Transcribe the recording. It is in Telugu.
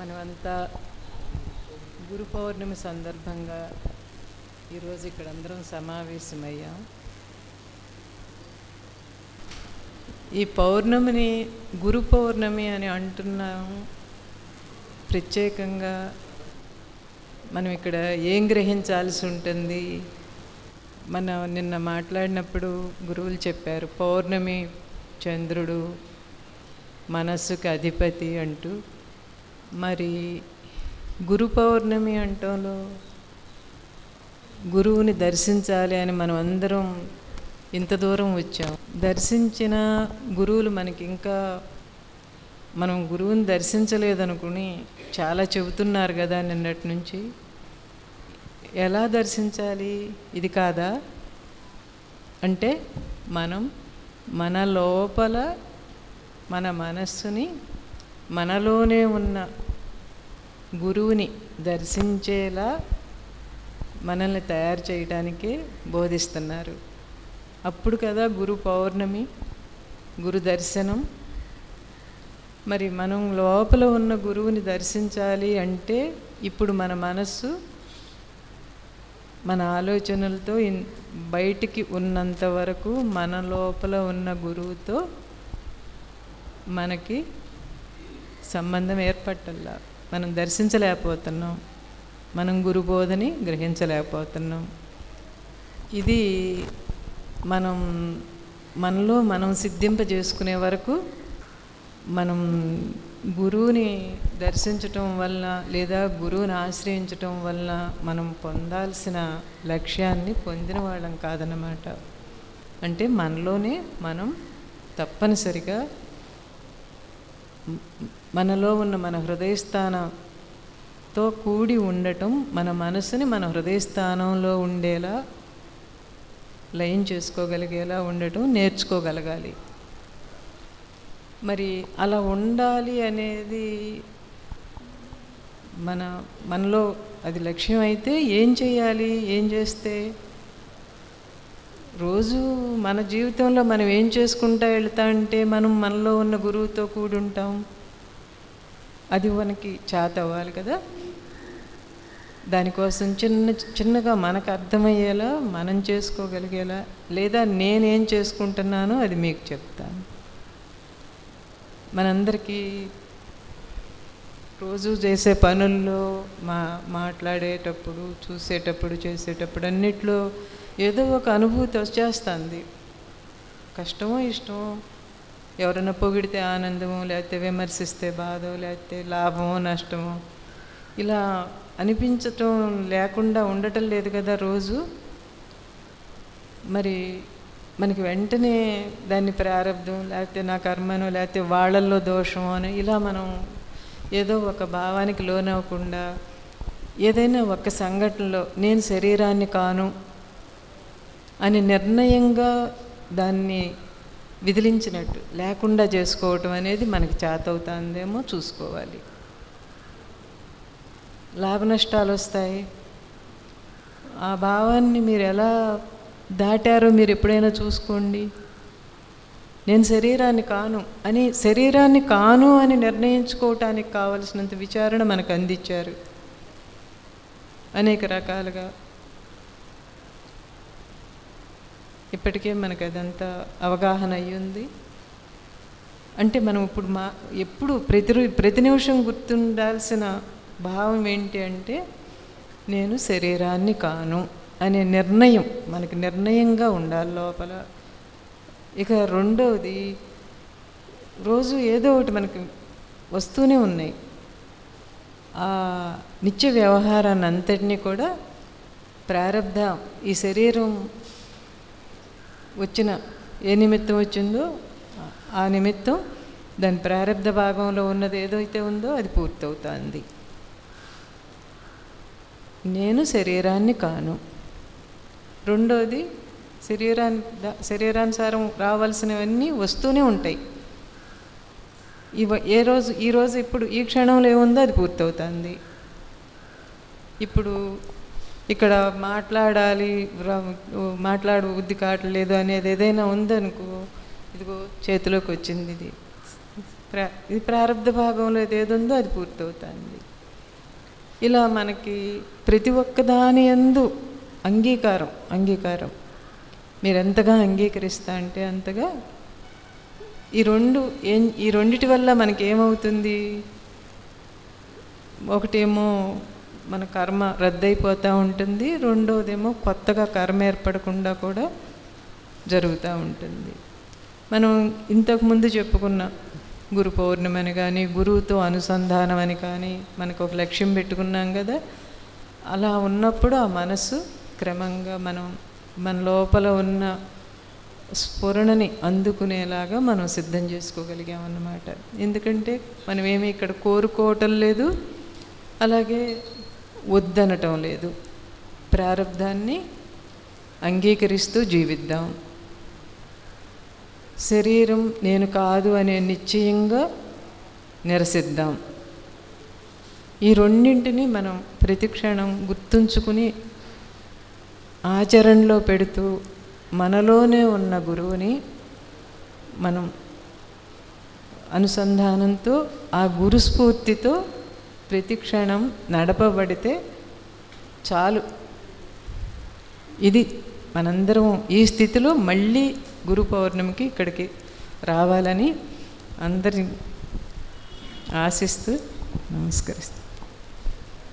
మనమంతా గురు పౌర్ణమి సందర్భంగా ఈరోజు ఇక్కడ అందరం సమావేశమయ్యాం. ఈ పౌర్ణమిని గురు పౌర్ణమి అని అంటున్నాం. ప్రత్యేకంగా మనం ఇక్కడ ఏం గ్రహించాల్సి ఉంటుంది? మనం నిన్న మాట్లాడినప్పుడు గురువులు చెప్పారు పౌర్ణమి చంద్రుడు మనస్సుకి అధిపతి అంటూ. మరి గురు పౌర్ణమి అంటంలో గురువుని దర్శించాలి అని మనం అందరం ఇంత దూరం వచ్చాం. దర్శించిన గురువులు మనకి ఇంకా మనం గురువుని దర్శించలేదనుకుని చాలా చెబుతున్నారు కదా నిన్నటి నుంచి. ఎలా దర్శించాలి? ఇది కాదా? అంటే మనం మన లోపల మన మనస్సుని మనలోనే ఉన్న గురువుని దర్శించేలా మనల్ని తయారు చేయడానికే బోధిస్తున్నారు. అప్పుడు కదా గురు పౌర్ణమి గురు దర్శనం. మరి మనం లోపల ఉన్న గురువుని దర్శించాలి అంటే ఇప్పుడు మన మనస్సు మన ఆలోచనలతో బయటికి ఉన్నంత వరకు మన లోపల ఉన్న గురువుతో మనకి సంబంధం ఏర్పట్టల్లా. మనం దర్శించలేకపోతున్నాం. మనం గురు బోధని గ్రహించలేకపోతున్నాం. ఇది మనం మనలో మనం సిద్ధింపజేసుకునే వరకు మనం గురువుని దర్శించటం వలన లేదా గురువుని ఆశ్రయించటం వలన మనం పొందాల్సిన లక్ష్యాన్ని పొందిన వాళ్ళం కాదన్నమాట. అంటే మనలోనే మనం తప్పనిసరిగా మనలో ఉన్న మన హృదయస్థానంతో కూడి ఉండటం మన మనసుని మన హృదయస్థానంలో ఉండేలా లయం చేసుకోగలిగేలా ఉండటం నేర్చుకోగలగాలి. మరి అలా ఉండాలి అనేది మన మనలో అది లక్ష్యం అయితే ఏం చేయాలి? ఏం చేస్తే రోజు మన జీవితంలో మనం ఏం చేసుకుంటా వెళ్తా అంటే మనం మనలో ఉన్న గురువుతో కూడి ఉంటాం అది మనకి చేత అవ్వాలి కదా. దానికోసం చిన్న చిన్నగా మనకు అర్థమయ్యేలా మనం చేసుకోగలిగేలా లేదా నేనేం చేసుకుంటున్నానో అది మీకు చెప్తాను. మనందరికీ రోజు చేసే పనుల్లో మా మాట్లాడేటప్పుడు చూసేటప్పుడు చేసేటప్పుడు అన్నిట్లో ఏదో ఒక అనుభూతి వచ్చేస్తుంది. కష్టమో ఇష్టమో ఎవరైనా పొగిడితే ఆనందమో లేకపోతే విమర్శిస్తే బాధో లేకపోతే లాభమో నష్టమో ఇలా అనిపించటం లేకుండా ఉండటం లేదు కదా రోజు. మరి మనకి వెంటనే దాన్ని ప్రారంధం లేకపోతే నా కర్మనో లేకపోతే వాళ్ళల్లో దోషమో అని ఇలా మనం ఏదో ఒక భావానికి లోనవ్వకుండా ఏదైనా ఒక సంఘటనలో నేను శరీరాన్ని కాను అని నిర్ణయంగా దాన్ని విదిలించినట్టు లేకుండా చేసుకోవటం అనేది మనకి చేతవుతుందేమో చూసుకోవాలి. లాభ నష్టాలు వస్తాయి. ఆ భావాన్ని మీరు ఎలా దాటారో మీరు ఎప్పుడైనా చూసుకోండి. నేను శరీరాన్ని కాను అని శరీరాన్ని కాను అని నిర్ణయించుకోవటానికి కావలసినంత విచారణ మనకు అందించారు. అనేక రకాలుగా. ఇప్పటికే మనకు అదంతా అవగాహన అయ్యింది అంటే మనం ఇప్పుడు మా ఎప్పుడు ప్రతి ప్రతి నిమిషం గుర్తుండాల్సిన భావం ఏంటి అంటే నేను శరీరాన్ని కాను అనే నిర్ణయం మనకి నిర్ణయంగా ఉండాలి లోపల. ఇక రెండవది రోజు ఏదో ఒకటి మనకి వస్తూనే ఉన్నాయి. ఆ నిత్య వ్యవహారాన్ని అంతటినీ కూడా ప్రారంధ ఈ శరీరం వచ్చిన ఏ నిమిత్తం వచ్చిందో ఆ నిమిత్తం దాని ప్రారంధ భాగంలో ఉన్నది ఏదైతే ఉందో అది పూర్తవుతుంది. నేను శరీరాన్ని కాను. రెండోది శరీరాన్ని శరీరానుసారం రావాల్సినవన్నీ వస్తూనే ఉంటాయి. ఇవ ఏ రోజు ఈ రోజు ఇప్పుడు ఈ క్షణంలో ఏముందో అది పూర్తవుతుంది. ఇప్పుడు ఇక్కడ మాట్లాడాలి మాట్లాడు బుద్ధి కావట్లేదు అనేది ఏదైనా ఉందనుకో ఇదిగో చేతిలోకి వచ్చింది ఇది ఇది ప్రారంభ భాగంలో ఏది ఉందో అది పూర్తవుతుంది. ఇలా మనకి ప్రతి ఒక్క దాని ఎందు అంగీకారం అంగీకారం. మీరు ఎంతగా అంగీకరిస్తా అంటే అంతగా ఈ రెండు ఏం ఈ రెండిటి వల్ల మనకి ఏమవుతుంది ఒకటేమో మన కర్మ రద్దయిపోతూ ఉంటుంది రెండోదేమో కొత్తగా కర్మ ఏర్పడకుండా కూడా జరుగుతూ ఉంటుంది. మనం ఇంతకుముందు చెప్పుకున్న గురు పౌర్ణమని కానీ గురువుతో అనుసంధానం అని కానీ మనకు ఒక లక్ష్యం పెట్టుకున్నాం కదా అలా ఉన్నప్పుడు ఆ మనసు క్రమంగా మనం మన లోపల ఉన్న స్ఫురణని అందుకునేలాగా మనం సిద్ధం చేసుకోగలిగాం అన్నమాట ఎందుకంటే మనం ఏమి ఇక్కడ కోరుకోవటం లేదు అలాగే వద్దనటం లేదు. ప్రారంధాన్ని అంగీకరిస్తూ జీవిద్దాం. శరీరం నేను కాదు అనే నిశ్చయంగా నిరసిద్దాం. ఈ రెండింటిని మనం ప్రతిక్షణం గుర్తుంచుకుని ఆచరణలో పెడుతూ మనలోనే ఉన్న గురువుని మనం అనుసంధానంతో ఆ గురుస్ఫూర్తితో ప్రతిక్షణం నడపబడితే చాలు. ఇది మనందరం ఈ స్థితిలో మళ్ళీ గురు పౌర్ణమికి ఇక్కడికి రావాలని అందరి ఆశిస్తూ నమస్కరిస్తాను